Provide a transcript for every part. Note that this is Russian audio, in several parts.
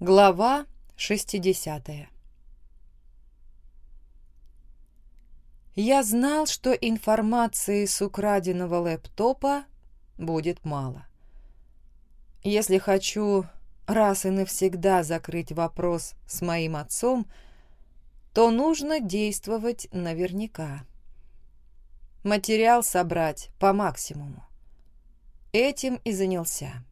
Глава 60 Я знал, что информации с украденного лэптопа будет мало. Если хочу раз и навсегда закрыть вопрос с моим отцом, то нужно действовать наверняка. Материал собрать по максимуму. Этим и занялся.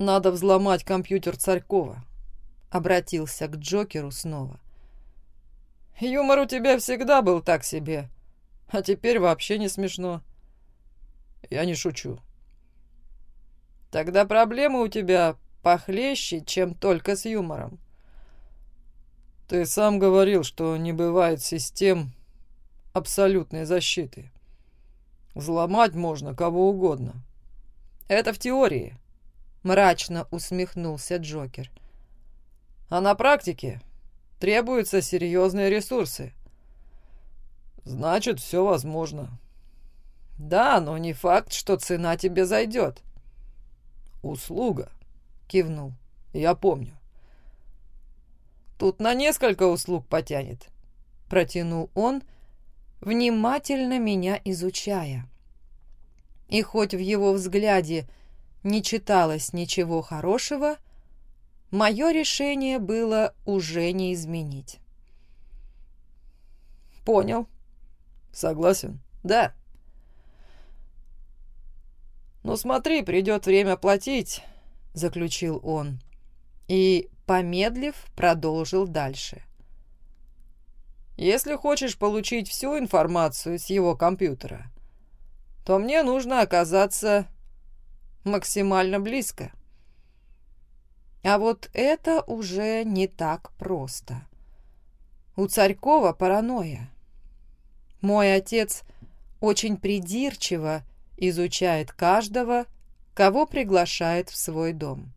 «Надо взломать компьютер Царькова», — обратился к Джокеру снова. «Юмор у тебя всегда был так себе, а теперь вообще не смешно». «Я не шучу». «Тогда проблемы у тебя похлеще, чем только с юмором». «Ты сам говорил, что не бывает систем абсолютной защиты. Взломать можно кого угодно. Это в теории». Мрачно усмехнулся Джокер. А на практике требуются серьезные ресурсы. Значит, все возможно. Да, но не факт, что цена тебе зайдет. Услуга, кивнул. Я помню. Тут на несколько услуг потянет, протянул он, внимательно меня изучая. И хоть в его взгляде не читалось ничего хорошего, мое решение было уже не изменить. «Понял. Согласен. Да». «Ну смотри, придет время платить», — заключил он. И, помедлив, продолжил дальше. «Если хочешь получить всю информацию с его компьютера, то мне нужно оказаться максимально близко. А вот это уже не так просто. У Царькова паранойя. Мой отец очень придирчиво изучает каждого, кого приглашает в свой дом.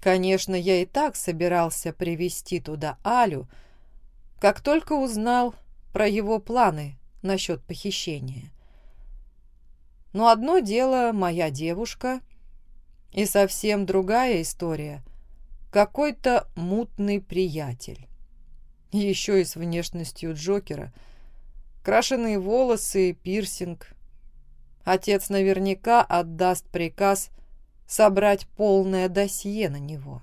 Конечно, я и так собирался привести туда Алю, как только узнал про его планы насчет похищения. Но одно дело моя девушка, и совсем другая история — какой-то мутный приятель. Еще и с внешностью Джокера. Крашеные волосы, пирсинг. Отец наверняка отдаст приказ собрать полное досье на него.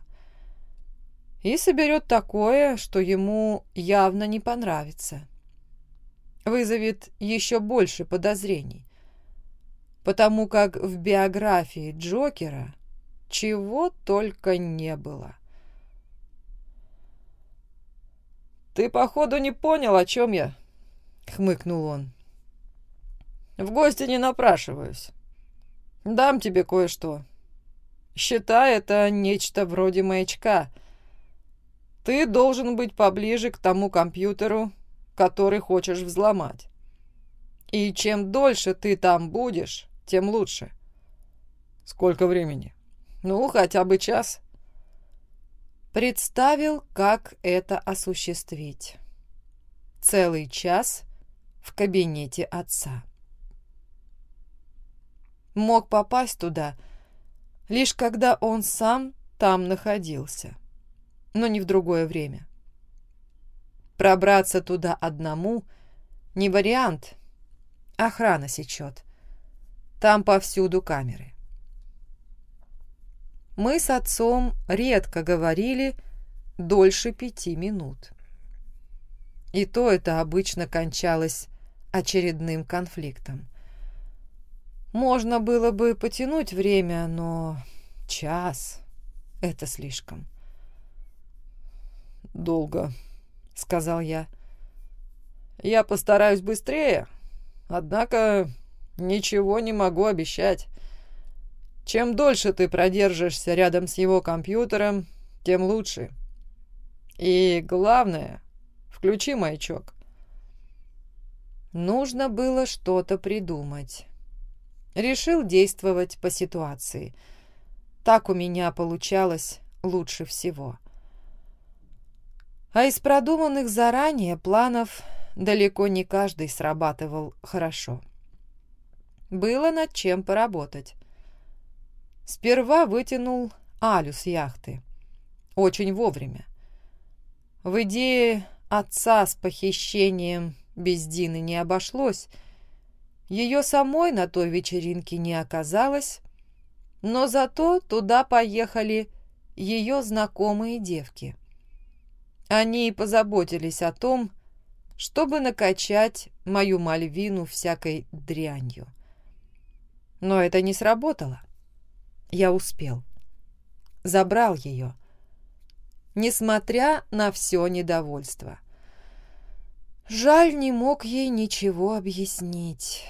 И соберет такое, что ему явно не понравится. Вызовет еще больше подозрений потому как в биографии Джокера чего только не было. «Ты, походу, не понял, о чем я?» — хмыкнул он. «В гости не напрашиваюсь. Дам тебе кое-что. Считай, это нечто вроде маячка. Ты должен быть поближе к тому компьютеру, который хочешь взломать. И чем дольше ты там будешь, тем лучше. Сколько времени? Ну, хотя бы час. Представил, как это осуществить. Целый час в кабинете отца. Мог попасть туда, лишь когда он сам там находился, но не в другое время. Пробраться туда одному не вариант, охрана сечет. Там повсюду камеры. Мы с отцом редко говорили дольше пяти минут. И то это обычно кончалось очередным конфликтом. Можно было бы потянуть время, но час — это слишком. «Долго», — сказал я. «Я постараюсь быстрее, однако Ничего не могу обещать. Чем дольше ты продержишься рядом с его компьютером, тем лучше. И главное, включи маячок. Нужно было что-то придумать. Решил действовать по ситуации. Так у меня получалось лучше всего. А из продуманных заранее планов далеко не каждый срабатывал хорошо было над чем поработать. Сперва вытянул Алю с яхты. Очень вовремя. В идее отца с похищением без Дины не обошлось. Ее самой на той вечеринке не оказалось, но зато туда поехали ее знакомые девки. Они позаботились о том, чтобы накачать мою Мальвину всякой дрянью. Но это не сработало. Я успел. Забрал ее. Несмотря на все недовольство. Жаль, не мог ей ничего объяснить.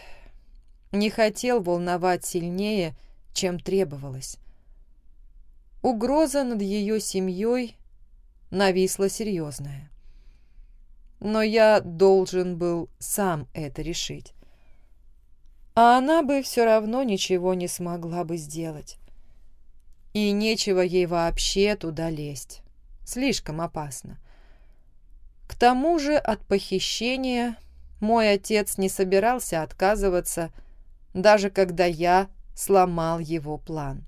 Не хотел волновать сильнее, чем требовалось. Угроза над ее семьей нависла серьезная. Но я должен был сам это решить. А она бы все равно ничего не смогла бы сделать. И нечего ей вообще туда лезть. Слишком опасно. К тому же от похищения мой отец не собирался отказываться, даже когда я сломал его план.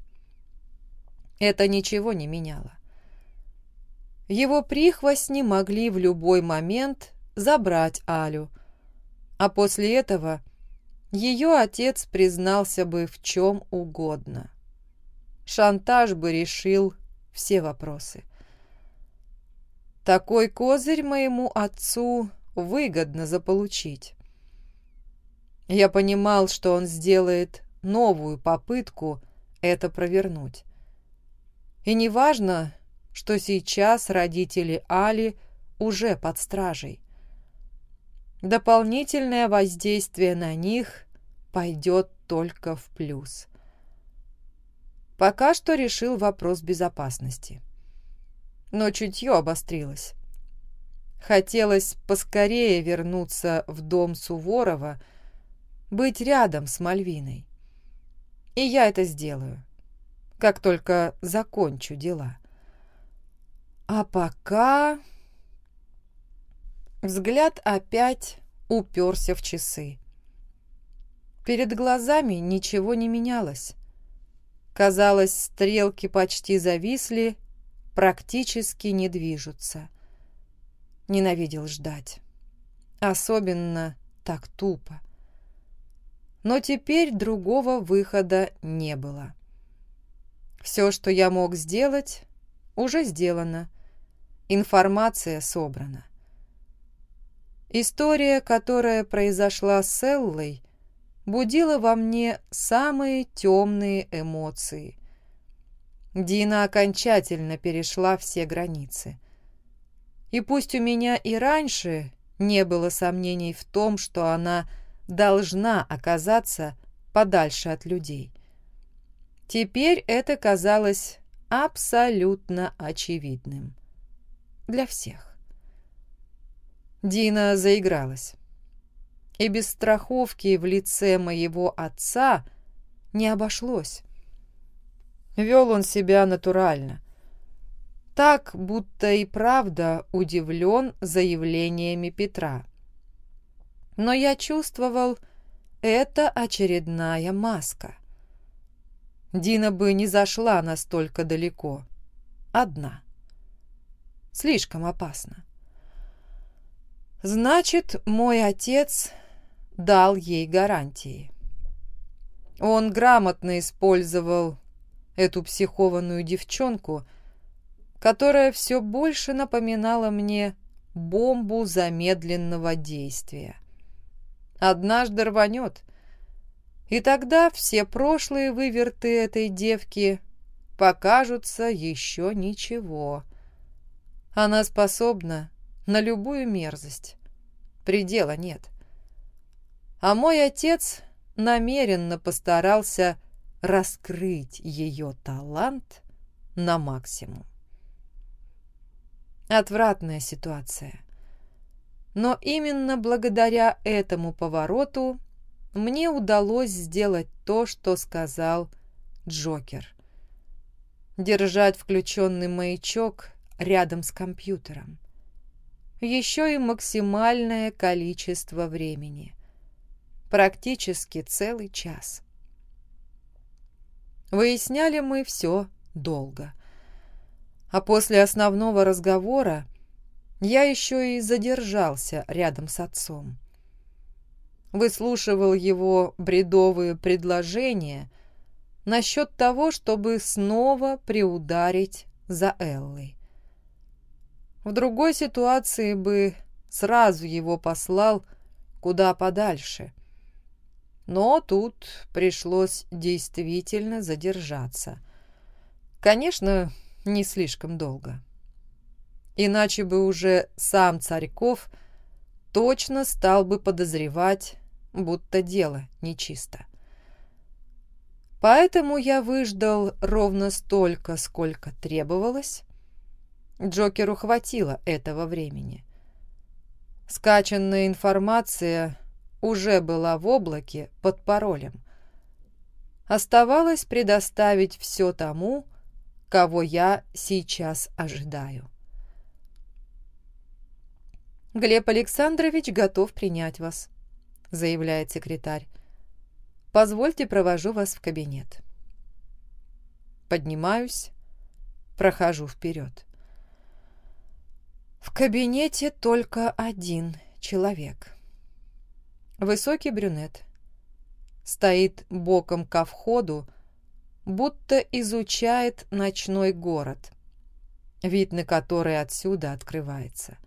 Это ничего не меняло. Его прихвостни могли в любой момент забрать Алю, а после этого ее отец признался бы в чем угодно. Шантаж бы решил все вопросы. Такой козырь моему отцу выгодно заполучить. Я понимал, что он сделает новую попытку это провернуть. И неважно, что сейчас родители Али уже под стражей. Дополнительное воздействие на них пойдет только в плюс. Пока что решил вопрос безопасности. Но чутье обострилось. Хотелось поскорее вернуться в дом Суворова, быть рядом с Мальвиной. И я это сделаю, как только закончу дела. А пока... Взгляд опять уперся в часы. Перед глазами ничего не менялось. Казалось, стрелки почти зависли, практически не движутся. Ненавидел ждать. Особенно так тупо. Но теперь другого выхода не было. Все, что я мог сделать, уже сделано. Информация собрана. История, которая произошла с Эллой, будила во мне самые темные эмоции. Дина окончательно перешла все границы. И пусть у меня и раньше не было сомнений в том, что она должна оказаться подальше от людей. Теперь это казалось абсолютно очевидным. Для всех. Дина заигралась. И без страховки в лице моего отца не обошлось. Вел он себя натурально. Так, будто и правда удивлен заявлениями Петра. Но я чувствовал, это очередная маска. Дина бы не зашла настолько далеко. Одна. Слишком опасно. Значит, мой отец дал ей гарантии. Он грамотно использовал эту психованную девчонку, которая все больше напоминала мне бомбу замедленного действия. Однажды рванет, и тогда все прошлые выверты этой девки покажутся еще ничего. Она способна на любую мерзость. Предела нет. А мой отец намеренно постарался раскрыть ее талант на максимум. Отвратная ситуация. Но именно благодаря этому повороту мне удалось сделать то, что сказал Джокер. Держать включенный маячок рядом с компьютером еще и максимальное количество времени. Практически целый час. Выясняли мы все долго. А после основного разговора я еще и задержался рядом с отцом. Выслушивал его бредовые предложения насчет того, чтобы снова приударить за Эллой. В другой ситуации бы сразу его послал куда подальше. Но тут пришлось действительно задержаться. Конечно, не слишком долго. Иначе бы уже сам Царьков точно стал бы подозревать, будто дело нечисто. Поэтому я выждал ровно столько, сколько требовалось. Джокеру хватило этого времени. Скачанная информация уже была в облаке под паролем. Оставалось предоставить все тому, кого я сейчас ожидаю. «Глеб Александрович готов принять вас», — заявляет секретарь. «Позвольте, провожу вас в кабинет». Поднимаюсь, прохожу вперед. В кабинете только один человек. Высокий брюнет. Стоит боком ко входу, будто изучает ночной город, вид на который отсюда открывается.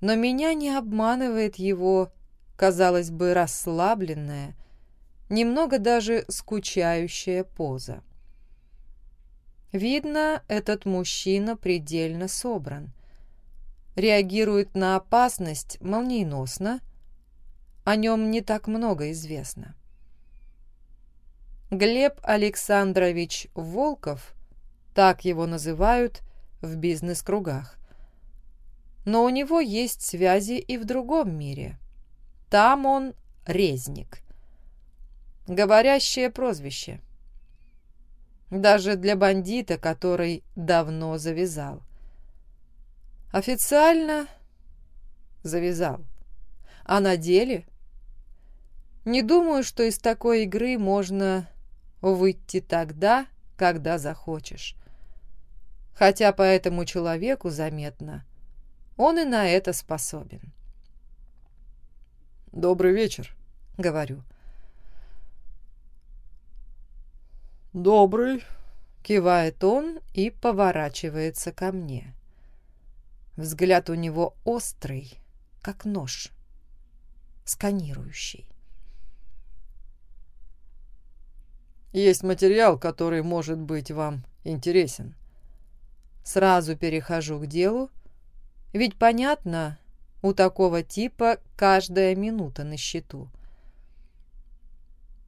Но меня не обманывает его, казалось бы, расслабленная, немного даже скучающая поза. Видно, этот мужчина предельно собран. Реагирует на опасность молниеносно. О нем не так много известно. Глеб Александрович Волков, так его называют в бизнес-кругах. Но у него есть связи и в другом мире. Там он резник. Говорящее прозвище – даже для бандита, который давно завязал. Официально завязал. А на деле? Не думаю, что из такой игры можно выйти тогда, когда захочешь. Хотя по этому человеку заметно, он и на это способен. «Добрый вечер», — говорю. «Добрый», — кивает он и поворачивается ко мне. Взгляд у него острый, как нож, сканирующий. «Есть материал, который может быть вам интересен». Сразу перехожу к делу, ведь понятно, у такого типа каждая минута на счету.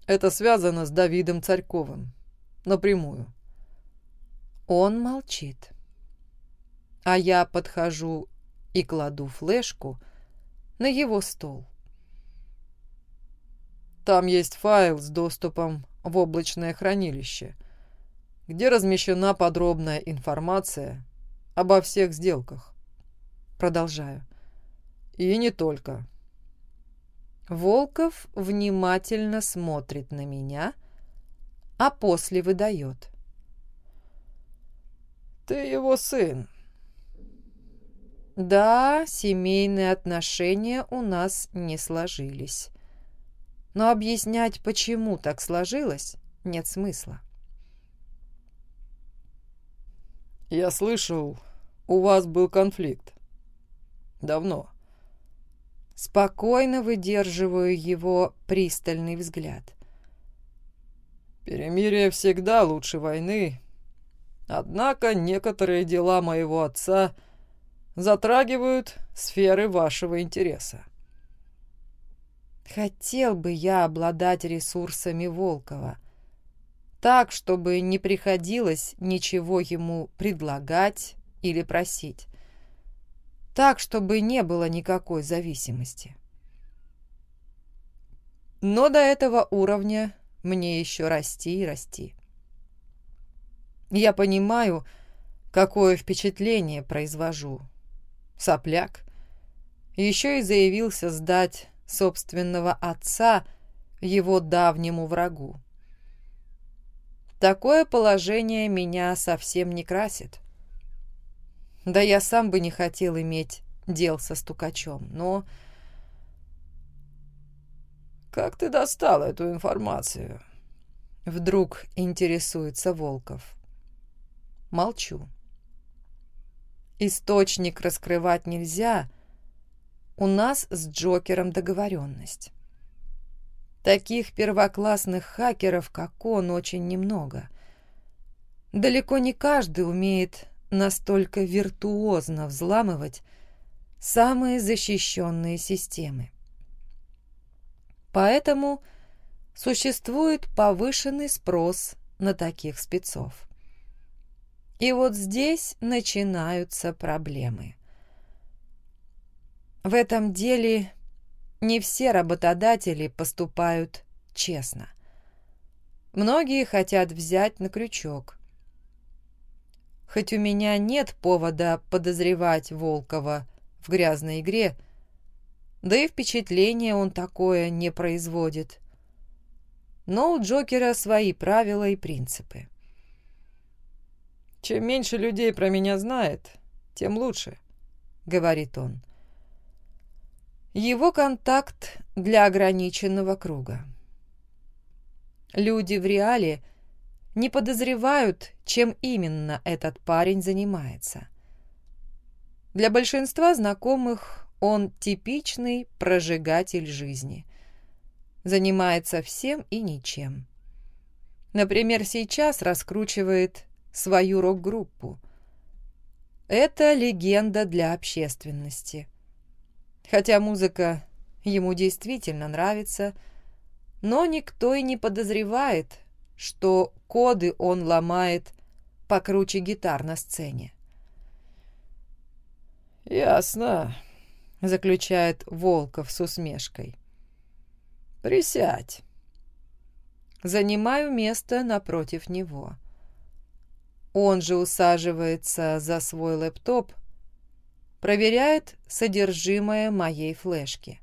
Это связано с Давидом Царьковым. Напрямую. Он молчит. А я подхожу и кладу флешку на его стол. Там есть файл с доступом в облачное хранилище, где размещена подробная информация обо всех сделках. Продолжаю. И не только. Волков внимательно смотрит на меня, а после выдает. «Ты его сын». Да, семейные отношения у нас не сложились. Но объяснять, почему так сложилось, нет смысла. «Я слышал, у вас был конфликт. Давно». Спокойно выдерживаю его пристальный взгляд. Перемирие всегда лучше войны. Однако некоторые дела моего отца затрагивают сферы вашего интереса. Хотел бы я обладать ресурсами Волкова. Так, чтобы не приходилось ничего ему предлагать или просить. Так, чтобы не было никакой зависимости. Но до этого уровня мне еще расти и расти. Я понимаю, какое впечатление произвожу. Сопляк. Еще и заявился сдать собственного отца его давнему врагу. Такое положение меня совсем не красит. Да я сам бы не хотел иметь дел со стукачом, но... «Как ты достал эту информацию?» Вдруг интересуется Волков. Молчу. Источник раскрывать нельзя. У нас с Джокером договоренность. Таких первоклассных хакеров, как он, очень немного. Далеко не каждый умеет настолько виртуозно взламывать самые защищенные системы. Поэтому существует повышенный спрос на таких спецов. И вот здесь начинаются проблемы. В этом деле не все работодатели поступают честно. Многие хотят взять на крючок. Хоть у меня нет повода подозревать Волкова в грязной игре, да и впечатление он такое не производит. Но у Джокера свои правила и принципы. «Чем меньше людей про меня знает, тем лучше», — говорит он. Его контакт для ограниченного круга. Люди в реале не подозревают, чем именно этот парень занимается. Для большинства знакомых он типичный прожигатель жизни. Занимается всем и ничем. Например, сейчас раскручивает свою рок-группу. Это легенда для общественности. Хотя музыка ему действительно нравится, но никто и не подозревает, что коды он ломает покруче гитар на сцене. «Ясно», — заключает Волков с усмешкой. «Присядь». Занимаю место напротив него. Он же усаживается за свой лэптоп, проверяет содержимое моей флешки.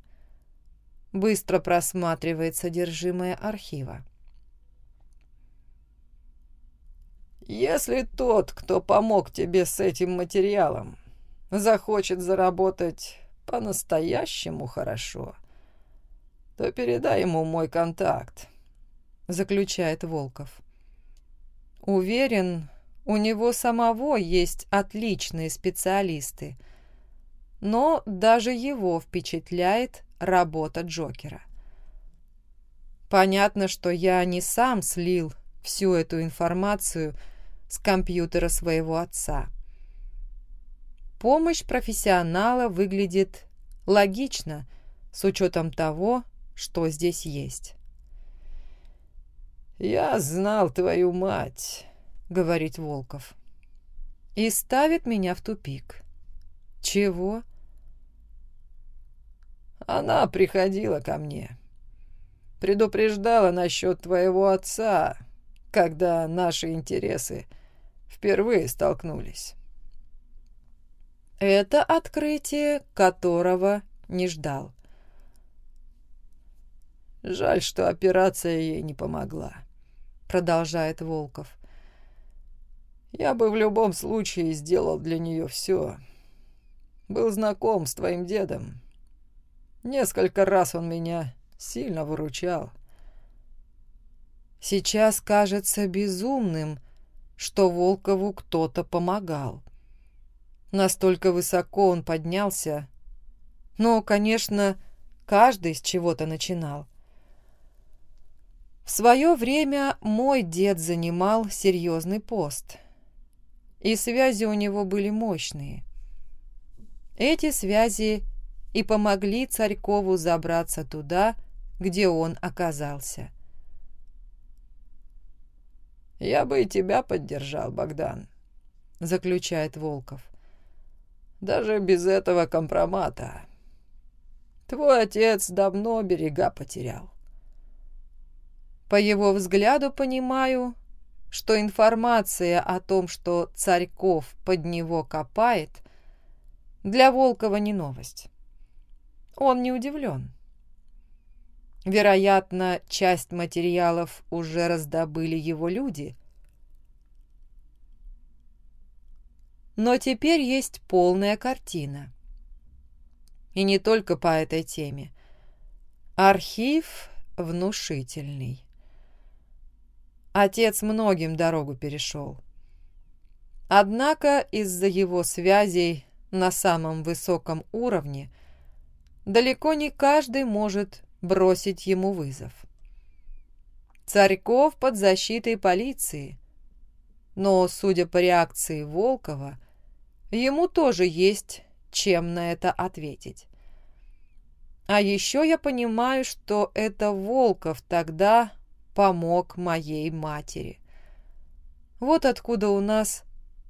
Быстро просматривает содержимое архива. Если тот, кто помог тебе с этим материалом, захочет заработать по-настоящему хорошо, то передай ему мой контакт, заключает Волков. Уверен, у него самого есть отличные специалисты, но даже его впечатляет работа Джокера. Понятно, что я не сам слил всю эту информацию с компьютера своего отца. Помощь профессионала выглядит логично с учетом того, что здесь есть. «Я знал твою мать», — говорит Волков. И ставит меня в тупик. «Чего?» Она приходила ко мне. Предупреждала насчет твоего отца, когда наши интересы впервые столкнулись. Это открытие, которого не ждал. Жаль, что операция ей не помогла, продолжает Волков. Я бы в любом случае сделал для нее все. Был знаком с твоим дедом. Несколько раз он меня сильно выручал. Сейчас кажется безумным, что Волкову кто-то помогал. Настолько высоко он поднялся. Но, конечно, каждый с чего-то начинал. В свое время мой дед занимал серьезный пост, и связи у него были мощные. Эти связи и помогли Царькову забраться туда, где он оказался. «Я бы и тебя поддержал, Богдан», — заключает Волков. «Даже без этого компромата. Твой отец давно берега потерял». По его взгляду понимаю, что информация о том, что Царьков под него копает, для Волкова не новость. Он не удивлен. Вероятно, часть материалов уже раздобыли его люди, Но теперь есть полная картина. И не только по этой теме. Архив внушительный. Отец многим дорогу перешел. Однако из-за его связей на самом высоком уровне далеко не каждый может бросить ему вызов. Царьков под защитой полиции, но, судя по реакции Волкова, ему тоже есть чем на это ответить. А еще я понимаю, что это Волков тогда помог моей матери. Вот откуда у нас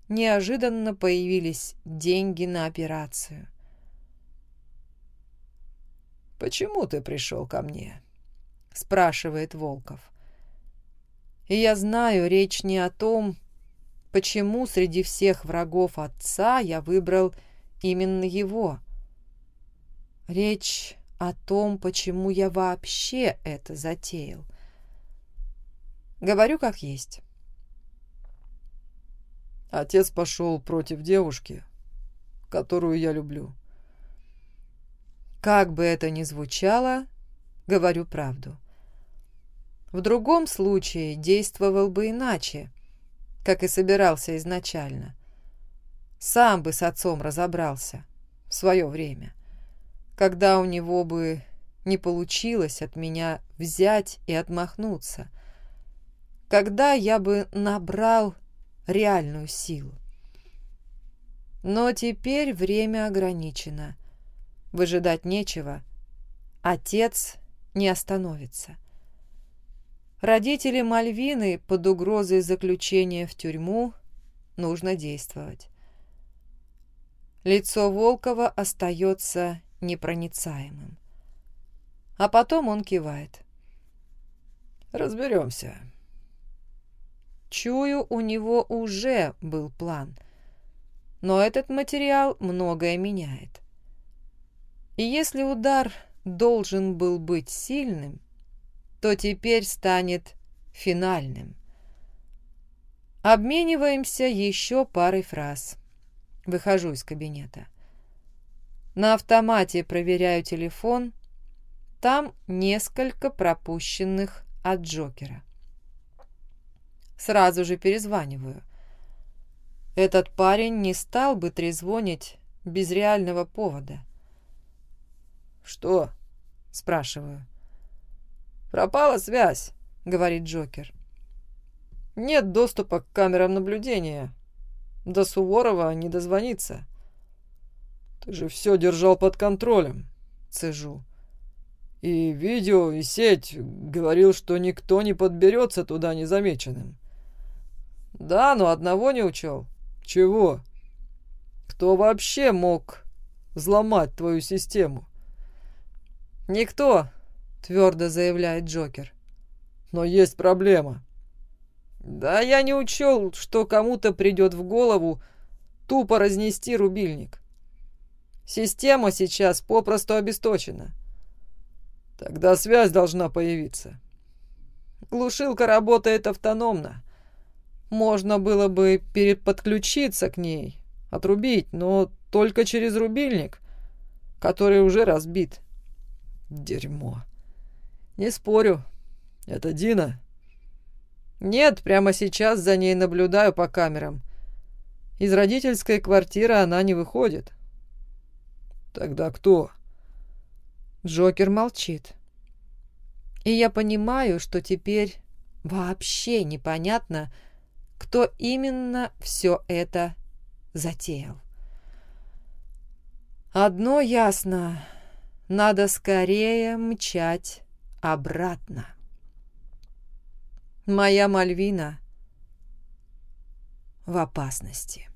неожиданно появились деньги на операцию. «Почему ты пришел ко мне?» — спрашивает Волков. И я знаю, речь не о том, почему среди всех врагов отца я выбрал именно его. Речь о том, почему я вообще это затеял. Говорю как есть. Отец пошел против девушки, которую я люблю. Как бы это ни звучало, говорю правду. В другом случае действовал бы иначе, как и собирался изначально. Сам бы с отцом разобрался в свое время, когда у него бы не получилось от меня взять и отмахнуться, когда я бы набрал реальную силу. Но теперь время ограничено. Выжидать нечего. Отец не остановится. Родители Мальвины под угрозой заключения в тюрьму нужно действовать. Лицо Волкова остается непроницаемым. А потом он кивает. «Разберемся. Чую, у него уже был план. Но этот материал многое меняет. И если удар должен был быть сильным, то теперь станет финальным. Обмениваемся еще парой фраз. Выхожу из кабинета. На автомате проверяю телефон. Там несколько пропущенных от Джокера. Сразу же перезваниваю. Этот парень не стал бы трезвонить без реального повода. «Что?» – спрашиваю. «Пропала связь», – говорит Джокер. «Нет доступа к камерам наблюдения. До Суворова не дозвониться». «Ты же все держал под контролем», – цежу. «И видео, и сеть говорил, что никто не подберется туда незамеченным». Да, но одного не учел. Чего? Кто вообще мог взломать твою систему? Никто, твердо заявляет Джокер. Но есть проблема. Да я не учел, что кому-то придет в голову тупо разнести рубильник. Система сейчас попросту обесточена. Тогда связь должна появиться. Глушилка работает автономно. Можно было бы переподключиться к ней, отрубить, но только через рубильник, который уже разбит. Дерьмо. Не спорю. Это Дина? Нет, прямо сейчас за ней наблюдаю по камерам. Из родительской квартиры она не выходит. Тогда кто? Джокер молчит. И я понимаю, что теперь вообще непонятно, кто именно все это затеял. Одно ясно, надо скорее мчать обратно. Моя Мальвина в опасности.